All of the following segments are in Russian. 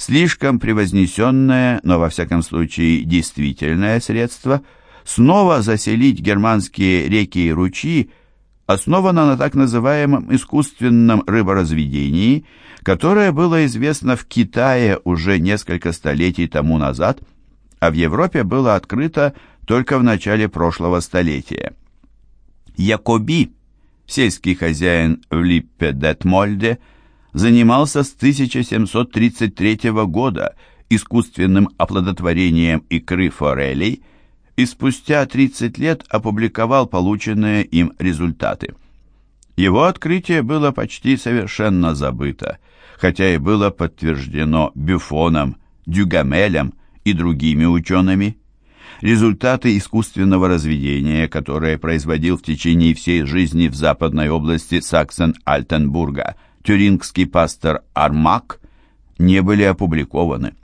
слишком превознесенное, но во всяком случае действительное средство снова заселить германские реки и ручьи основано на так называемом искусственном рыборазведении, которое было известно в Китае уже несколько столетий тому назад, а в Европе было открыто только в начале прошлого столетия. Якоби, сельский хозяин в Липпе-Детмольде, занимался с 1733 года искусственным оплодотворением икры форелей и спустя 30 лет опубликовал полученные им результаты. Его открытие было почти совершенно забыто, хотя и было подтверждено Бюфоном, Дюгамелем и другими учеными. Результаты искусственного разведения, которое производил в течение всей жизни в западной области Саксен-Альтенбурга – тюрингский пастор Армак не были опубликованы.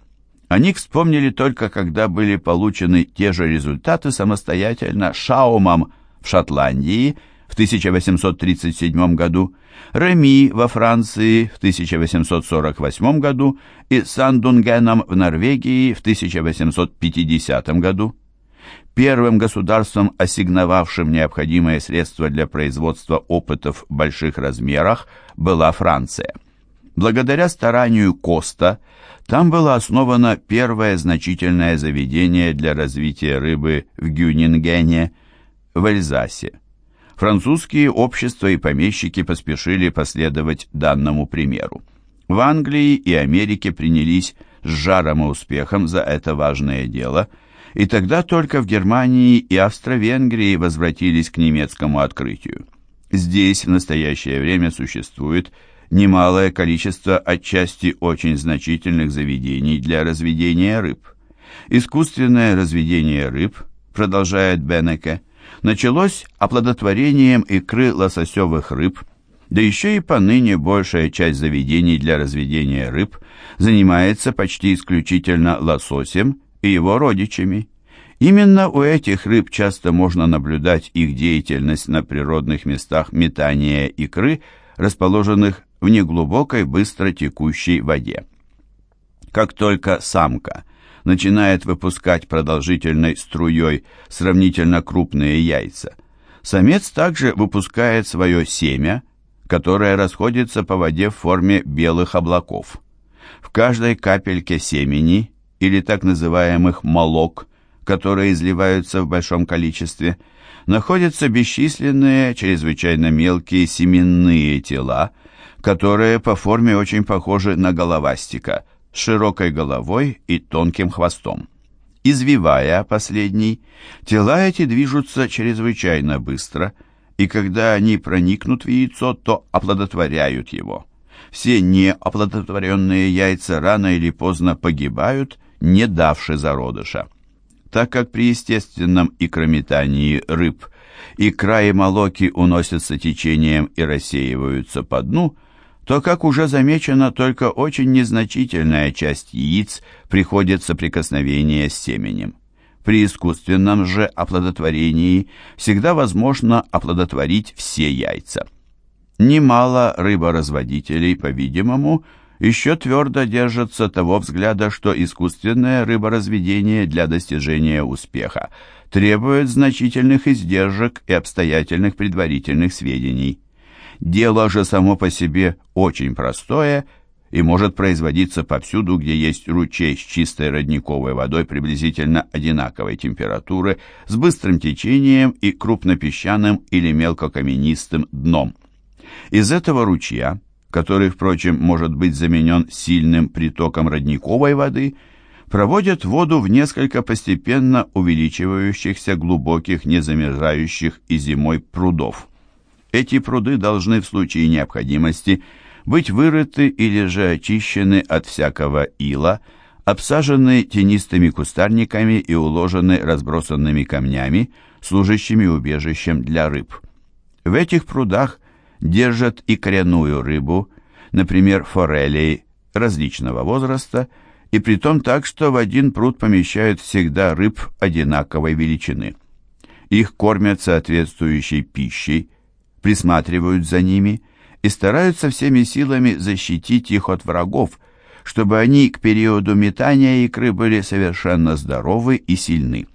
О них вспомнили только когда были получены те же результаты самостоятельно Шаумом в Шотландии в 1837 году, Реми во Франции в 1848 году и Сандунгеном в Норвегии в 1850 году. Первым государством, ассигновавшим необходимые средства для производства опытов в больших размерах, была Франция. Благодаря старанию Коста там было основано первое значительное заведение для развития рыбы в Гюнингене, в Эльзасе. Французские общества и помещики поспешили последовать данному примеру. В Англии и Америке принялись с жаром и успехом за это важное дело – и тогда только в Германии и Австро-Венгрии возвратились к немецкому открытию. Здесь в настоящее время существует немалое количество отчасти очень значительных заведений для разведения рыб. Искусственное разведение рыб, продолжает Беннеке, началось оплодотворением икры лососевых рыб, да еще и поныне большая часть заведений для разведения рыб занимается почти исключительно лососем и его родичами. Именно у этих рыб часто можно наблюдать их деятельность на природных местах метания икры, расположенных в неглубокой быстро текущей воде. Как только самка начинает выпускать продолжительной струей сравнительно крупные яйца, самец также выпускает свое семя, которое расходится по воде в форме белых облаков. В каждой капельке семени или так называемых молок, которые изливаются в большом количестве, находятся бесчисленные, чрезвычайно мелкие семенные тела, которые по форме очень похожи на головастика, с широкой головой и тонким хвостом. Извивая последний, тела эти движутся чрезвычайно быстро, и когда они проникнут в яйцо, то оплодотворяют его. Все неоплодотворенные яйца рано или поздно погибают, не давши зародыша. Так как при естественном икрометании рыб икра и молоки уносятся течением и рассеиваются по дну, то, как уже замечено, только очень незначительная часть яиц приходит в соприкосновение с семенем. При искусственном же оплодотворении всегда возможно оплодотворить все яйца. Немало рыборазводителей, по-видимому, еще твердо держатся того взгляда, что искусственное рыборазведение для достижения успеха требует значительных издержек и обстоятельных предварительных сведений. Дело же само по себе очень простое и может производиться повсюду, где есть ручей с чистой родниковой водой приблизительно одинаковой температуры, с быстрым течением и крупнопесчаным или мелкокаменистым дном. Из этого ручья который, впрочем, может быть заменен сильным притоком родниковой воды, проводят воду в несколько постепенно увеличивающихся глубоких, незамерзающих и зимой прудов. Эти пруды должны в случае необходимости быть вырыты или же очищены от всякого ила, обсажены тенистыми кустарниками и уложены разбросанными камнями, служащими убежищем для рыб. В этих прудах держат и коренную рыбу, например, форелей различного возраста, и притом так, что в один пруд помещают всегда рыб одинаковой величины. Их кормят соответствующей пищей, присматривают за ними и стараются всеми силами защитить их от врагов, чтобы они к периоду метания икры были совершенно здоровы и сильны.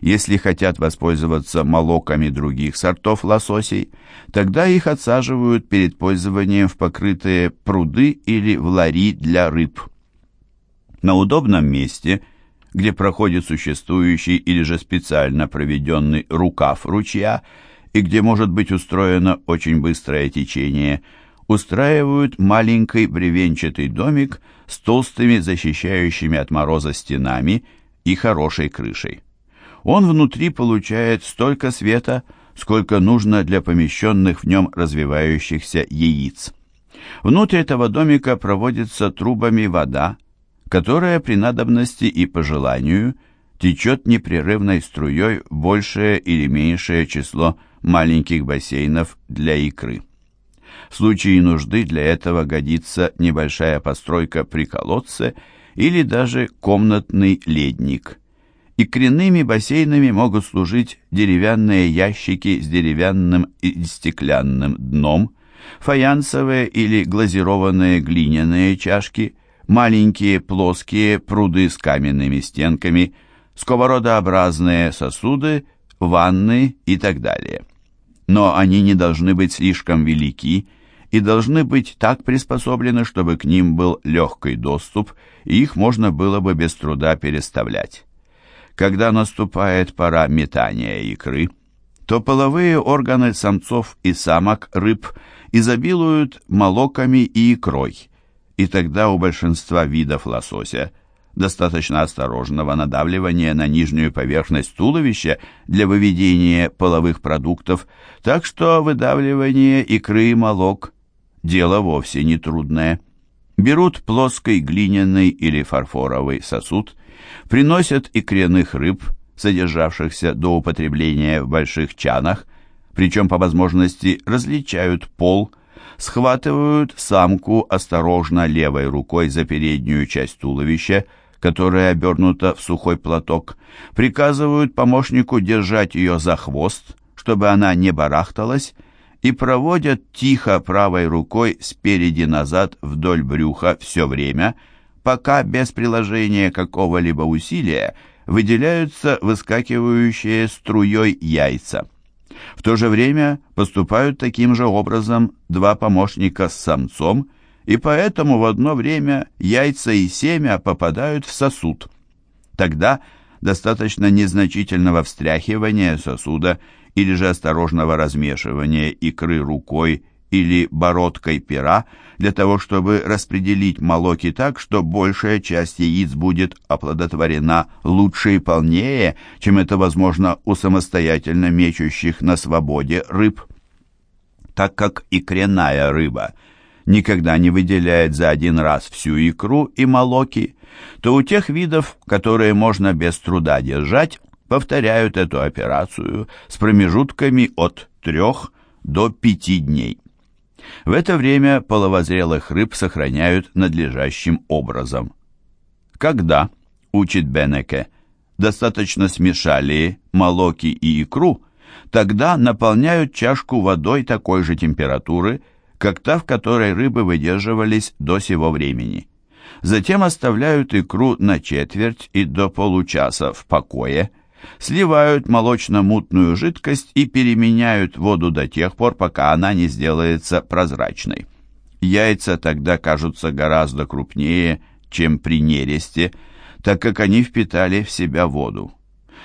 Если хотят воспользоваться молоками других сортов лососей, тогда их отсаживают перед пользованием в покрытые пруды или в лари для рыб. На удобном месте, где проходит существующий или же специально проведенный рукав ручья и где может быть устроено очень быстрое течение, устраивают маленький бревенчатый домик с толстыми защищающими от мороза стенами и хорошей крышей он внутри получает столько света, сколько нужно для помещенных в нем развивающихся яиц. Внутрь этого домика проводится трубами вода, которая при надобности и по желанию течет непрерывной струей большее или меньшее число маленьких бассейнов для икры. В случае нужды для этого годится небольшая постройка при колодце или даже комнатный ледник – и коренными бассейнами могут служить деревянные ящики с деревянным и стеклянным дном, фаянсовые или глазированные глиняные чашки, маленькие плоские пруды с каменными стенками, сковородообразные сосуды, ванны и так далее. Но они не должны быть слишком велики и должны быть так приспособлены, чтобы к ним был легкий доступ, и их можно было бы без труда переставлять. Когда наступает пора метания икры, то половые органы самцов и самок рыб изобилуют молоками и икрой, и тогда у большинства видов лосося достаточно осторожного надавливания на нижнюю поверхность туловища для выведения половых продуктов, так что выдавливание икры и молок – дело вовсе не трудное. Берут плоский глиняный или фарфоровый сосуд – приносят икряных рыб, содержавшихся до употребления в больших чанах, причем по возможности различают пол, схватывают самку осторожно левой рукой за переднюю часть туловища, которая обернута в сухой платок, приказывают помощнику держать ее за хвост, чтобы она не барахталась, и проводят тихо правой рукой спереди назад вдоль брюха все время – пока без приложения какого-либо усилия выделяются выскакивающие струей яйца. В то же время поступают таким же образом два помощника с самцом, и поэтому в одно время яйца и семя попадают в сосуд. Тогда достаточно незначительного встряхивания сосуда или же осторожного размешивания икры рукой или бородкой пера для того, чтобы распределить молоки так, что большая часть яиц будет оплодотворена лучше и полнее, чем это возможно у самостоятельно мечущих на свободе рыб. Так как икряная рыба никогда не выделяет за один раз всю икру и молоки, то у тех видов, которые можно без труда держать, повторяют эту операцию с промежутками от 3 до 5 дней. В это время половозрелых рыб сохраняют надлежащим образом. Когда, учит Бенеке, достаточно смешали молоки и икру, тогда наполняют чашку водой такой же температуры, как та, в которой рыбы выдерживались до сего времени. Затем оставляют икру на четверть и до получаса в покое – сливают молочно-мутную жидкость и переменяют воду до тех пор, пока она не сделается прозрачной. Яйца тогда кажутся гораздо крупнее, чем при нересте, так как они впитали в себя воду.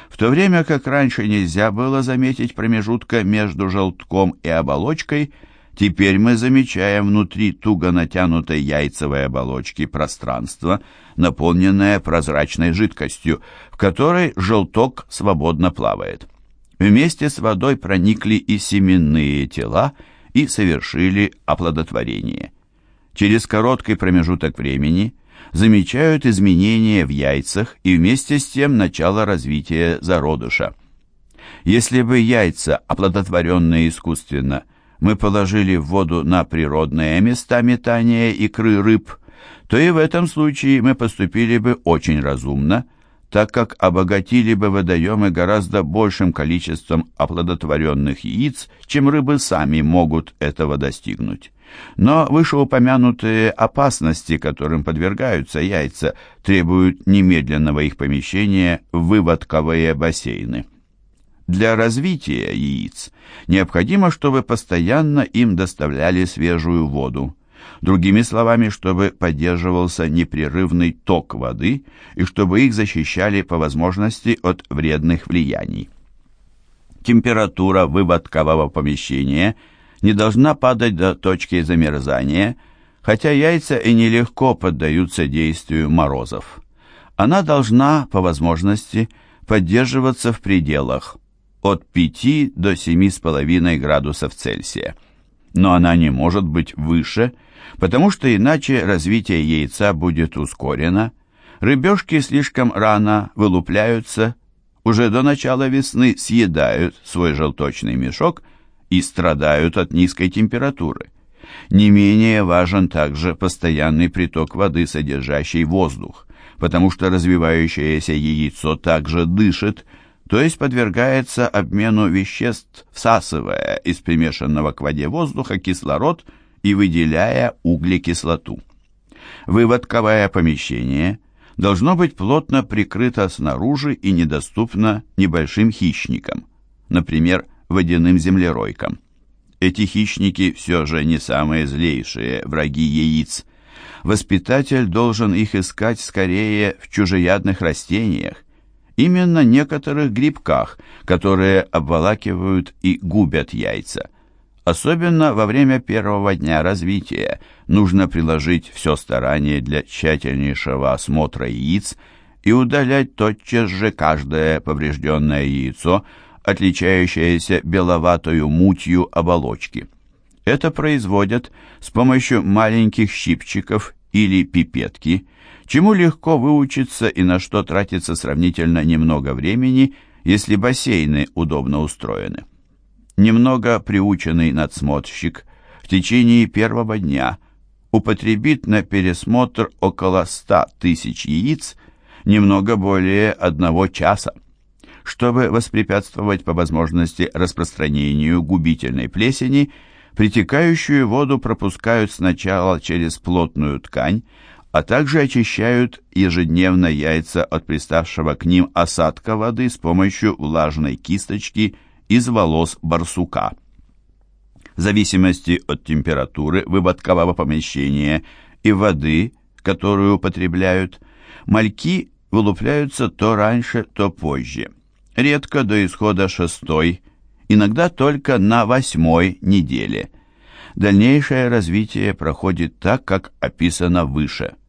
В то время как раньше нельзя было заметить промежутка между желтком и оболочкой – Теперь мы замечаем внутри туго натянутой яйцевой оболочки пространство, наполненное прозрачной жидкостью, в которой желток свободно плавает. Вместе с водой проникли и семенные тела и совершили оплодотворение. Через короткий промежуток времени замечают изменения в яйцах и вместе с тем начало развития зародыша. Если бы яйца, оплодотворенные искусственно, мы положили в воду на природные места метания икры рыб, то и в этом случае мы поступили бы очень разумно, так как обогатили бы водоемы гораздо большим количеством оплодотворенных яиц, чем рыбы сами могут этого достигнуть. Но вышеупомянутые опасности, которым подвергаются яйца, требуют немедленного их помещения в выводковые бассейны. Для развития яиц необходимо, чтобы постоянно им доставляли свежую воду. Другими словами, чтобы поддерживался непрерывный ток воды и чтобы их защищали по возможности от вредных влияний. Температура выводкового помещения не должна падать до точки замерзания, хотя яйца и нелегко поддаются действию морозов. Она должна, по возможности, поддерживаться в пределах от 5 до 7,5 градусов Цельсия. Но она не может быть выше, потому что иначе развитие яйца будет ускорено, рыбешки слишком рано вылупляются, уже до начала весны съедают свой желточный мешок и страдают от низкой температуры. Не менее важен также постоянный приток воды, содержащий воздух, потому что развивающееся яйцо также дышит, то есть подвергается обмену веществ, всасывая из примешанного к воде воздуха кислород и выделяя углекислоту. Выводковое помещение должно быть плотно прикрыто снаружи и недоступно небольшим хищникам, например, водяным землеройкам. Эти хищники все же не самые злейшие враги яиц. Воспитатель должен их искать скорее в чужеядных растениях, именно некоторых грибках, которые обволакивают и губят яйца. Особенно во время первого дня развития нужно приложить все старание для тщательнейшего осмотра яиц и удалять тотчас же каждое поврежденное яйцо, отличающееся беловатою мутью оболочки. Это производят с помощью маленьких щипчиков или пипетки – чему легко выучиться и на что тратится сравнительно немного времени, если бассейны удобно устроены. Немного приученный надсмотрщик в течение первого дня употребит на пересмотр около 100 тысяч яиц немного более одного часа. Чтобы воспрепятствовать по возможности распространению губительной плесени, притекающую воду пропускают сначала через плотную ткань, а также очищают ежедневно яйца от приставшего к ним осадка воды с помощью влажной кисточки из волос барсука. В зависимости от температуры выводкового помещения и воды, которую употребляют, мальки вылупляются то раньше, то позже. Редко до исхода шестой, иногда только на восьмой неделе. Дальнейшее развитие проходит так, как описано выше –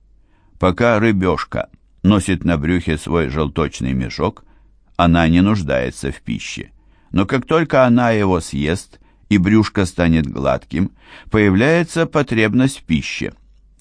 Пока рыбешка носит на брюхе свой желточный мешок, она не нуждается в пище. Но как только она его съест и брюшко станет гладким, появляется потребность в пище.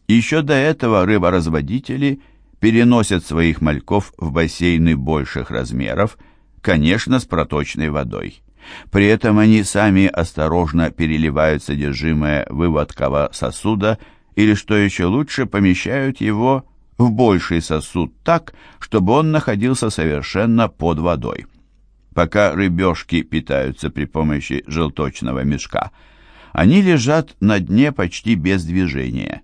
Еще до этого рыборазводители переносят своих мальков в бассейны больших размеров, конечно, с проточной водой. При этом они сами осторожно переливают содержимое выводкового сосуда или, что еще лучше, помещают его в больший сосуд так, чтобы он находился совершенно под водой. Пока рыбешки питаются при помощи желточного мешка, они лежат на дне почти без движения.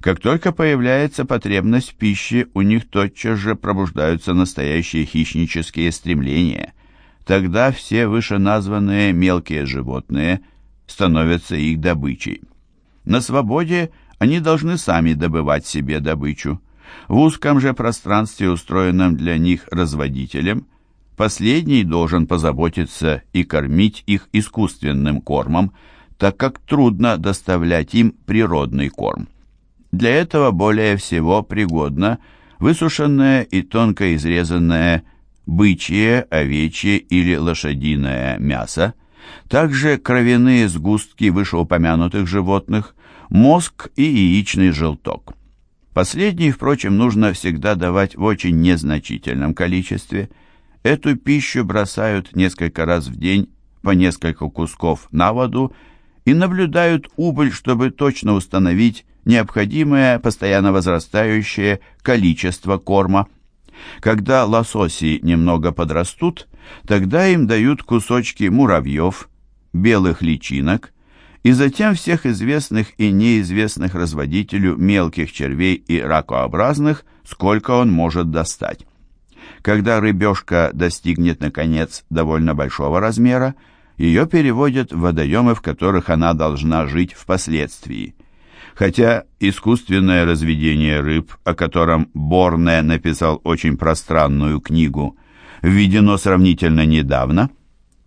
Как только появляется потребность в пище, у них тотчас же пробуждаются настоящие хищнические стремления. Тогда все вышеназванные мелкие животные становятся их добычей. На свободе они должны сами добывать себе добычу. В узком же пространстве, устроенном для них разводителем, последний должен позаботиться и кормить их искусственным кормом, так как трудно доставлять им природный корм. Для этого более всего пригодно высушенное и тонко изрезанное бычье, овечье или лошадиное мясо, также кровяные сгустки вышеупомянутых животных, мозг и яичный желток. Последний, впрочем, нужно всегда давать в очень незначительном количестве. Эту пищу бросают несколько раз в день по несколько кусков на воду и наблюдают убыль, чтобы точно установить необходимое постоянно возрастающее количество корма. Когда лососи немного подрастут, тогда им дают кусочки муравьев, белых личинок и затем всех известных и неизвестных разводителю мелких червей и ракообразных, сколько он может достать. Когда рыбешка достигнет, наконец, довольно большого размера, ее переводят в водоемы, в которых она должна жить впоследствии. Хотя искусственное разведение рыб, о котором Борне написал очень пространную книгу, введено сравнительно недавно,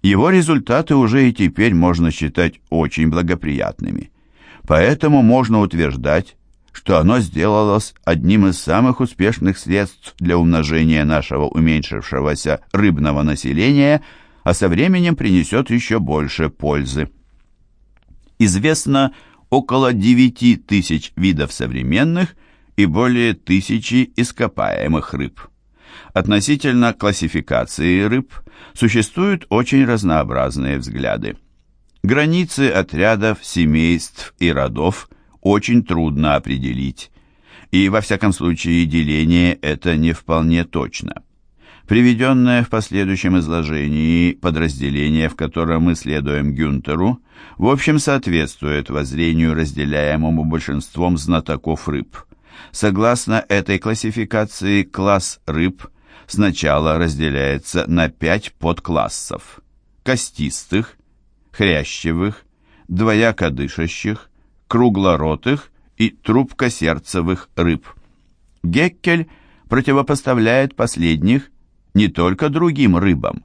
его результаты уже и теперь можно считать очень благоприятными. Поэтому можно утверждать, что оно сделалось одним из самых успешных средств для умножения нашего уменьшившегося рыбного населения, а со временем принесет еще больше пользы. Известно около 9 тысяч видов современных и более тысячи ископаемых рыб. Относительно классификации рыб существуют очень разнообразные взгляды. Границы отрядов, семейств и родов очень трудно определить, и во всяком случае деление это не вполне точно. Приведенное в последующем изложении подразделение, в котором мы следуем Гюнтеру, в общем соответствует воззрению, разделяемому большинством знатоков рыб. Согласно этой классификации, класс рыб сначала разделяется на пять подклассов – костистых, хрящевых, двояко дышащих, круглоротых и трубкосердцевых рыб. Геккель противопоставляет последних не только другим рыбам,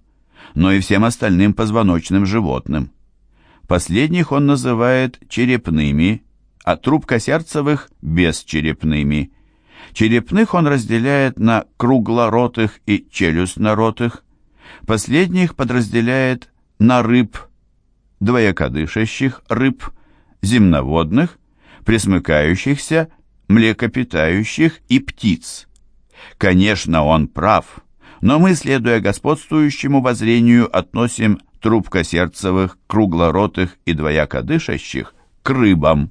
но и всем остальным позвоночным животным. Последних он называет черепными, а трубкосердцевых – бесчерепными. Черепных он разделяет на круглоротых и челюстноротых. Последних подразделяет на рыб, двоякодышащих рыб, земноводных, пресмыкающихся, млекопитающих и птиц. Конечно, он прав, но мы, следуя господствующему воззрению, относим трубкосердцевых, круглоротых и двоякодышащих к рыбам.